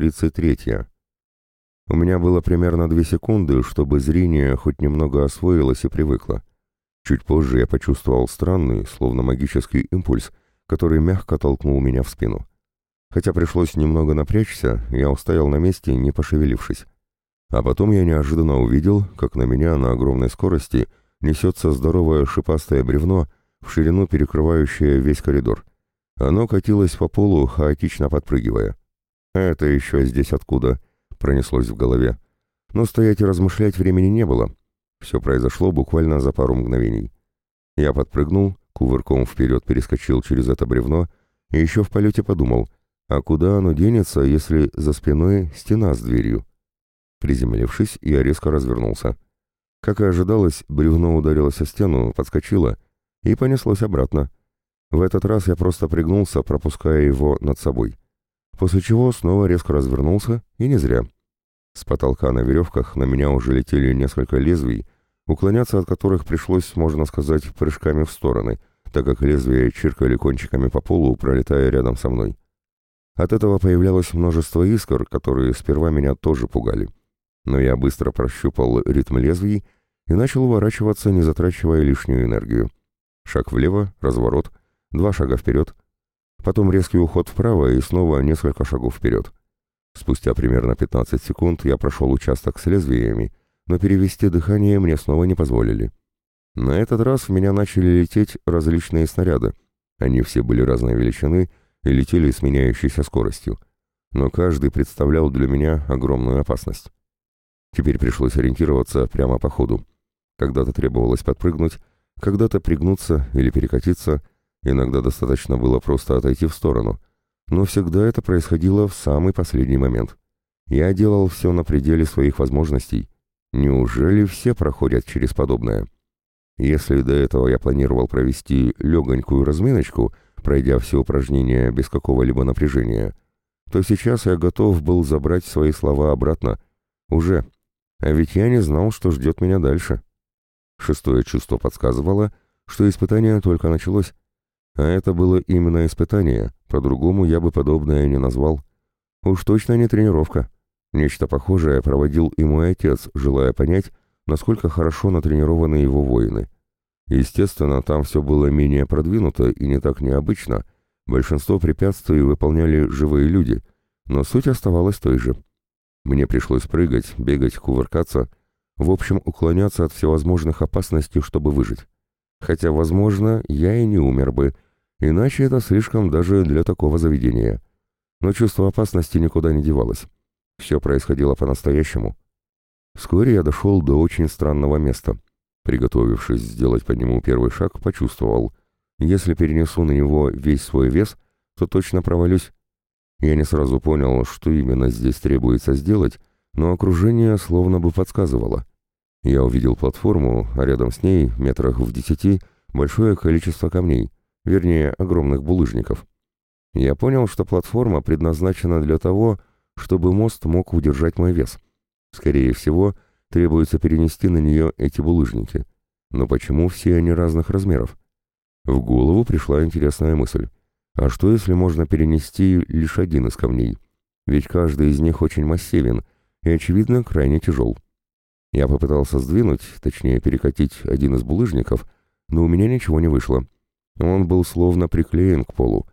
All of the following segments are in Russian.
33. У меня было примерно две секунды, чтобы зрение хоть немного освоилось и привыкло. Чуть позже я почувствовал странный, словно магический импульс, который мягко толкнул меня в спину. Хотя пришлось немного напрячься, я устоял на месте, не пошевелившись. А потом я неожиданно увидел, как на меня на огромной скорости несется здоровое шипастое бревно, в ширину перекрывающее весь коридор. Оно катилось по полу, хаотично подпрыгивая. «Это еще здесь откуда?» — пронеслось в голове. Но стоять и размышлять времени не было. Все произошло буквально за пару мгновений. Я подпрыгнул, кувырком вперед перескочил через это бревно и еще в полете подумал, а куда оно денется, если за спиной стена с дверью? Приземлившись, я резко развернулся. Как и ожидалось, бревно ударилось о стену, подскочило и понеслось обратно. В этот раз я просто пригнулся, пропуская его над собой. После чего снова резко развернулся, и не зря. С потолка на веревках на меня уже летели несколько лезвий, уклоняться от которых пришлось, можно сказать, прыжками в стороны, так как лезвия чиркали кончиками по полу, пролетая рядом со мной. От этого появлялось множество искр, которые сперва меня тоже пугали. Но я быстро прощупал ритм лезвий и начал уворачиваться, не затрачивая лишнюю энергию. Шаг влево, разворот, два шага вперед, потом резкий уход вправо и снова несколько шагов вперед. Спустя примерно 15 секунд я прошел участок с лезвиями, но перевести дыхание мне снова не позволили. На этот раз в меня начали лететь различные снаряды. Они все были разной величины и летели с меняющейся скоростью. Но каждый представлял для меня огромную опасность. Теперь пришлось ориентироваться прямо по ходу. Когда-то требовалось подпрыгнуть, когда-то пригнуться или перекатиться, иногда достаточно было просто отойти в сторону — но всегда это происходило в самый последний момент. Я делал все на пределе своих возможностей. Неужели все проходят через подобное? Если до этого я планировал провести легонькую разминочку, пройдя все упражнения без какого-либо напряжения, то сейчас я готов был забрать свои слова обратно. Уже. А ведь я не знал, что ждет меня дальше. Шестое чувство подсказывало, что испытание только началось. А это было именно испытание, по-другому я бы подобное не назвал. Уж точно не тренировка. Нечто похожее проводил и мой отец, желая понять, насколько хорошо натренированы его воины. Естественно, там все было менее продвинуто и не так необычно. Большинство препятствий выполняли живые люди, но суть оставалась той же. Мне пришлось прыгать, бегать, кувыркаться, в общем, уклоняться от всевозможных опасностей, чтобы выжить. Хотя, возможно, я и не умер бы, иначе это слишком даже для такого заведения. Но чувство опасности никуда не девалось. Все происходило по-настоящему. Вскоре я дошел до очень странного места. Приготовившись сделать по нему первый шаг, почувствовал, если перенесу на него весь свой вес, то точно провалюсь. Я не сразу понял, что именно здесь требуется сделать, но окружение словно бы подсказывало. Я увидел платформу, а рядом с ней, метрах в десяти, большое количество камней, вернее, огромных булыжников. Я понял, что платформа предназначена для того, чтобы мост мог удержать мой вес. Скорее всего, требуется перенести на нее эти булыжники. Но почему все они разных размеров? В голову пришла интересная мысль. А что, если можно перенести лишь один из камней? Ведь каждый из них очень массивен и, очевидно, крайне тяжел. Я попытался сдвинуть, точнее перекатить один из булыжников, но у меня ничего не вышло. Он был словно приклеен к полу.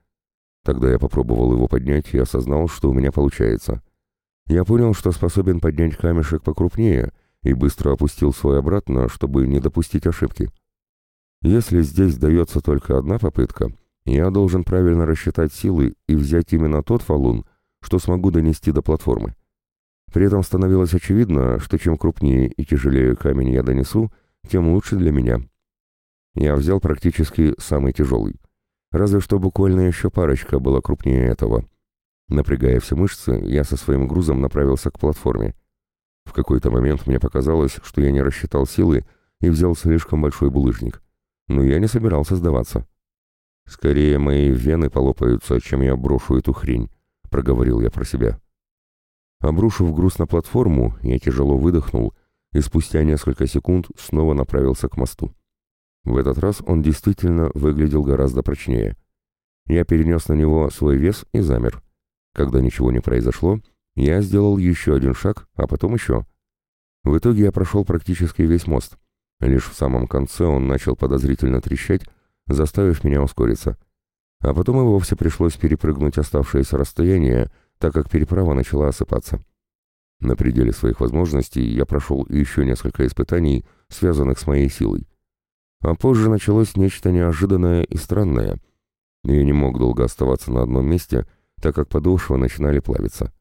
Тогда я попробовал его поднять и осознал, что у меня получается. Я понял, что способен поднять камешек покрупнее, и быстро опустил свой обратно, чтобы не допустить ошибки. Если здесь дается только одна попытка, я должен правильно рассчитать силы и взять именно тот валун, что смогу донести до платформы. При этом становилось очевидно, что чем крупнее и тяжелее камень я донесу, тем лучше для меня. Я взял практически самый тяжелый. Разве что буквально еще парочка была крупнее этого. Напрягая все мышцы, я со своим грузом направился к платформе. В какой-то момент мне показалось, что я не рассчитал силы и взял слишком большой булыжник. Но я не собирался сдаваться. «Скорее мои вены полопаются, чем я брошу эту хрень», — проговорил я про себя. Обрушив груз на платформу, я тяжело выдохнул и спустя несколько секунд снова направился к мосту. В этот раз он действительно выглядел гораздо прочнее. Я перенес на него свой вес и замер. Когда ничего не произошло, Я сделал еще один шаг, а потом еще. В итоге я прошел практически весь мост. Лишь в самом конце он начал подозрительно трещать, заставив меня ускориться. А потом и вовсе пришлось перепрыгнуть оставшееся расстояние, так как переправа начала осыпаться. На пределе своих возможностей я прошел еще несколько испытаний, связанных с моей силой. А позже началось нечто неожиданное и странное. Я не мог долго оставаться на одном месте, так как подошвы начинали плавиться.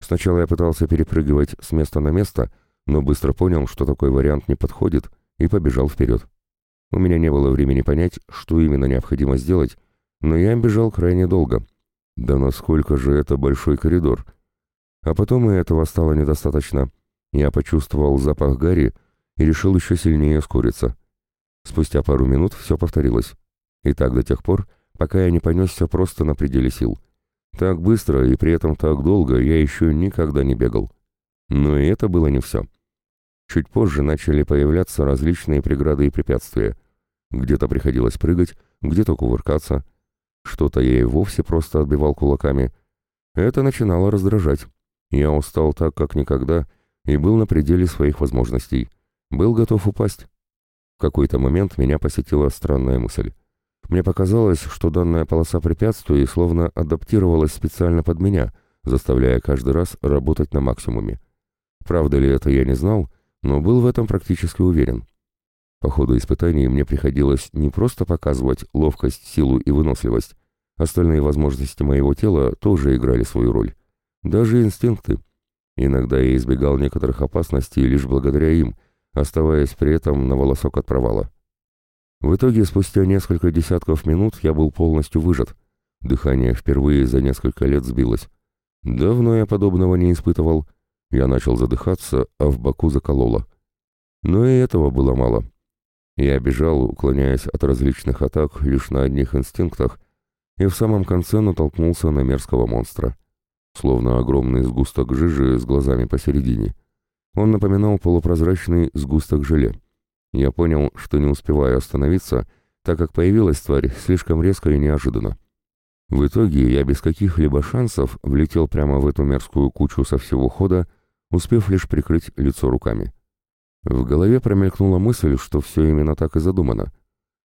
Сначала я пытался перепрыгивать с места на место, но быстро понял, что такой вариант не подходит, и побежал вперед. У меня не было времени понять, что именно необходимо сделать, но я бежал крайне долго. Да насколько же это большой коридор? А потом и этого стало недостаточно. Я почувствовал запах гари и решил еще сильнее ускориться. Спустя пару минут все повторилось. И так до тех пор, пока я не понесся просто на пределе сил. Так быстро и при этом так долго я еще никогда не бегал. Но и это было не все. Чуть позже начали появляться различные преграды и препятствия. Где-то приходилось прыгать, где-то кувыркаться. Что-то я и вовсе просто отбивал кулаками. Это начинало раздражать. Я устал так, как никогда, и был на пределе своих возможностей. Был готов упасть. В какой-то момент меня посетила странная мысль. Мне показалось, что данная полоса препятствий словно адаптировалась специально под меня, заставляя каждый раз работать на максимуме. Правда ли это, я не знал, но был в этом практически уверен. По ходу испытаний мне приходилось не просто показывать ловкость, силу и выносливость, остальные возможности моего тела тоже играли свою роль. Даже инстинкты. Иногда я избегал некоторых опасностей лишь благодаря им, оставаясь при этом на волосок от провала. В итоге, спустя несколько десятков минут я был полностью выжат. Дыхание впервые за несколько лет сбилось. Давно я подобного не испытывал. Я начал задыхаться, а в боку закололо. Но и этого было мало. Я бежал, уклоняясь от различных атак лишь на одних инстинктах, и в самом конце натолкнулся на мерзкого монстра словно огромный сгусток жижи с глазами посередине. Он напоминал полупрозрачный сгусток желе. Я понял, что не успеваю остановиться, так как появилась тварь слишком резко и неожиданно. В итоге я без каких-либо шансов влетел прямо в эту мерзкую кучу со всего хода, успев лишь прикрыть лицо руками. В голове промелькнула мысль, что все именно так и задумано,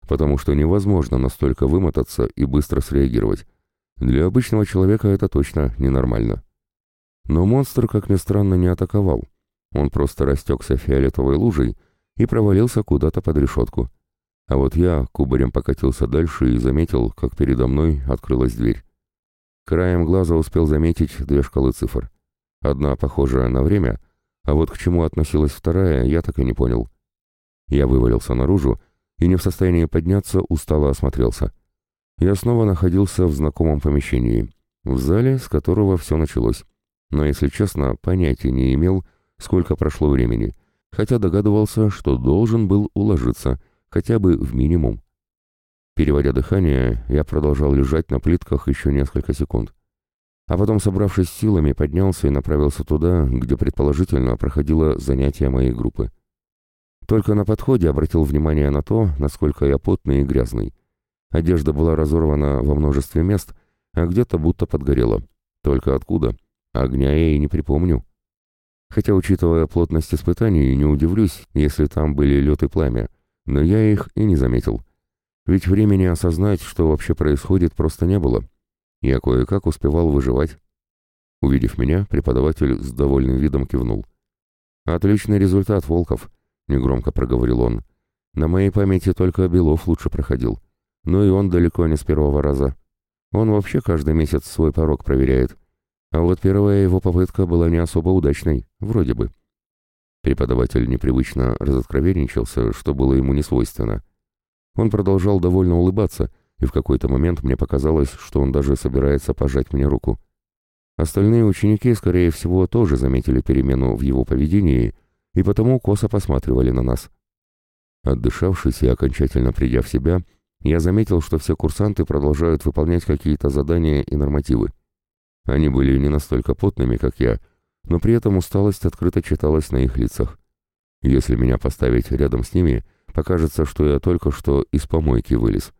потому что невозможно настолько вымотаться и быстро среагировать, для обычного человека это точно ненормально. Но монстр, как ни странно, не атаковал. Он просто растекся фиолетовой лужей и провалился куда-то под решетку. А вот я кубарем покатился дальше и заметил, как передо мной открылась дверь. Краем глаза успел заметить две шкалы цифр. Одна похожая на время, а вот к чему относилась вторая, я так и не понял. Я вывалился наружу и не в состоянии подняться, устало осмотрелся я снова находился в знакомом помещении, в зале, с которого все началось. Но, если честно, понятия не имел, сколько прошло времени, хотя догадывался, что должен был уложиться, хотя бы в минимум. Переводя дыхание, я продолжал лежать на плитках еще несколько секунд. А потом, собравшись силами, поднялся и направился туда, где предположительно проходило занятие моей группы. Только на подходе обратил внимание на то, насколько я потный и грязный. Одежда была разорвана во множестве мест, а где-то будто подгорела. Только откуда? Огня я и не припомню. Хотя, учитывая плотность испытаний, не удивлюсь, если там были лед и пламя, но я их и не заметил. Ведь времени осознать, что вообще происходит, просто не было. Я кое-как успевал выживать. Увидев меня, преподаватель с довольным видом кивнул. «Отличный результат, Волков», — негромко проговорил он. «На моей памяти только Белов лучше проходил но и он далеко не с первого раза. Он вообще каждый месяц свой порог проверяет. А вот первая его попытка была не особо удачной, вроде бы. Преподаватель непривычно разоткровенничался, что было ему не свойственно. Он продолжал довольно улыбаться, и в какой-то момент мне показалось, что он даже собирается пожать мне руку. Остальные ученики, скорее всего, тоже заметили перемену в его поведении и потому косо посматривали на нас. Отдышавшись и окончательно придя в себя, я заметил, что все курсанты продолжают выполнять какие-то задания и нормативы. Они были не настолько потными, как я, но при этом усталость открыто читалась на их лицах. Если меня поставить рядом с ними, покажется, что я только что из помойки вылез.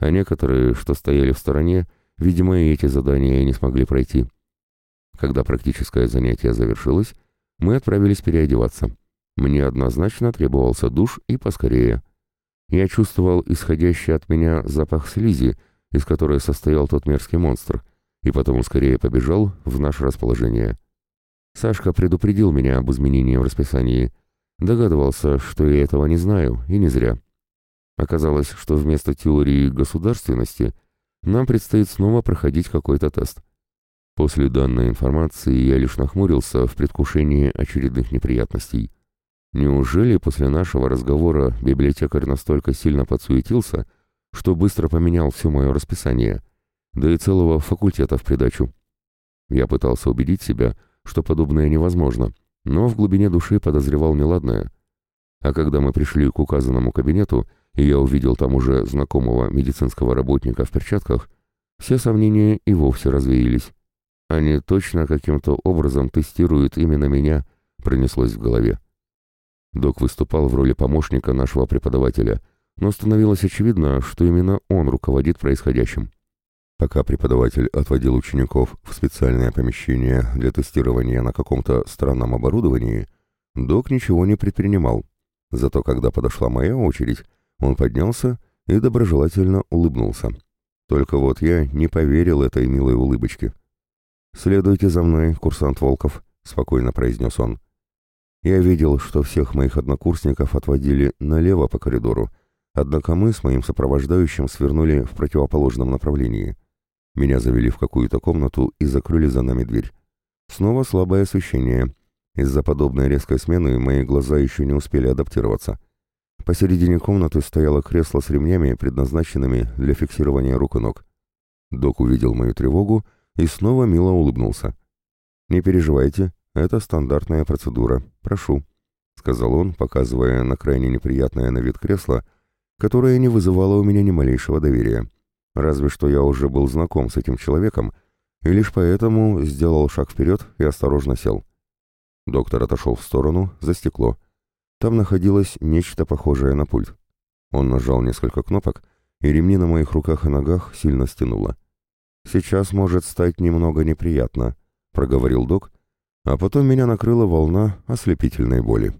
А некоторые, что стояли в стороне, видимо, и эти задания не смогли пройти. Когда практическое занятие завершилось, мы отправились переодеваться. Мне однозначно требовался душ и поскорее. Я чувствовал исходящий от меня запах слизи, из которой состоял тот мерзкий монстр, и потому скорее побежал в наше расположение. Сашка предупредил меня об изменении в расписании. Догадывался, что я этого не знаю, и не зря. Оказалось, что вместо теории государственности нам предстоит снова проходить какой-то тест. После данной информации я лишь нахмурился в предвкушении очередных неприятностей. Неужели после нашего разговора библиотекарь настолько сильно подсуетился, что быстро поменял все мое расписание, да и целого факультета в придачу? Я пытался убедить себя, что подобное невозможно, но в глубине души подозревал неладное. А когда мы пришли к указанному кабинету, и я увидел там уже знакомого медицинского работника в перчатках, все сомнения и вовсе развеялись. Они точно каким-то образом тестируют именно меня, пронеслось в голове. Док выступал в роли помощника нашего преподавателя, но становилось очевидно, что именно он руководит происходящим. Пока преподаватель отводил учеников в специальное помещение для тестирования на каком-то странном оборудовании, док ничего не предпринимал. Зато когда подошла моя очередь, он поднялся и доброжелательно улыбнулся. Только вот я не поверил этой милой улыбочке. «Следуйте за мной, курсант Волков», — спокойно произнес он. Я видел, что всех моих однокурсников отводили налево по коридору, однако мы с моим сопровождающим свернули в противоположном направлении. Меня завели в какую-то комнату и закрыли за нами дверь. Снова слабое освещение. Из-за подобной резкой смены мои глаза еще не успели адаптироваться. Посередине комнаты стояло кресло с ремнями, предназначенными для фиксирования рук и ног. Док увидел мою тревогу и снова мило улыбнулся. «Не переживайте, это стандартная процедура. Прошу», — сказал он, показывая на крайне неприятное на вид кресло, которое не вызывало у меня ни малейшего доверия. Разве что я уже был знаком с этим человеком, и лишь поэтому сделал шаг вперед и осторожно сел. Доктор отошел в сторону, за стекло. Там находилось нечто похожее на пульт. Он нажал несколько кнопок, и ремни на моих руках и ногах сильно стянуло. «Сейчас может стать немного неприятно», — проговорил док, а потом меня накрыла волна ослепительной боли.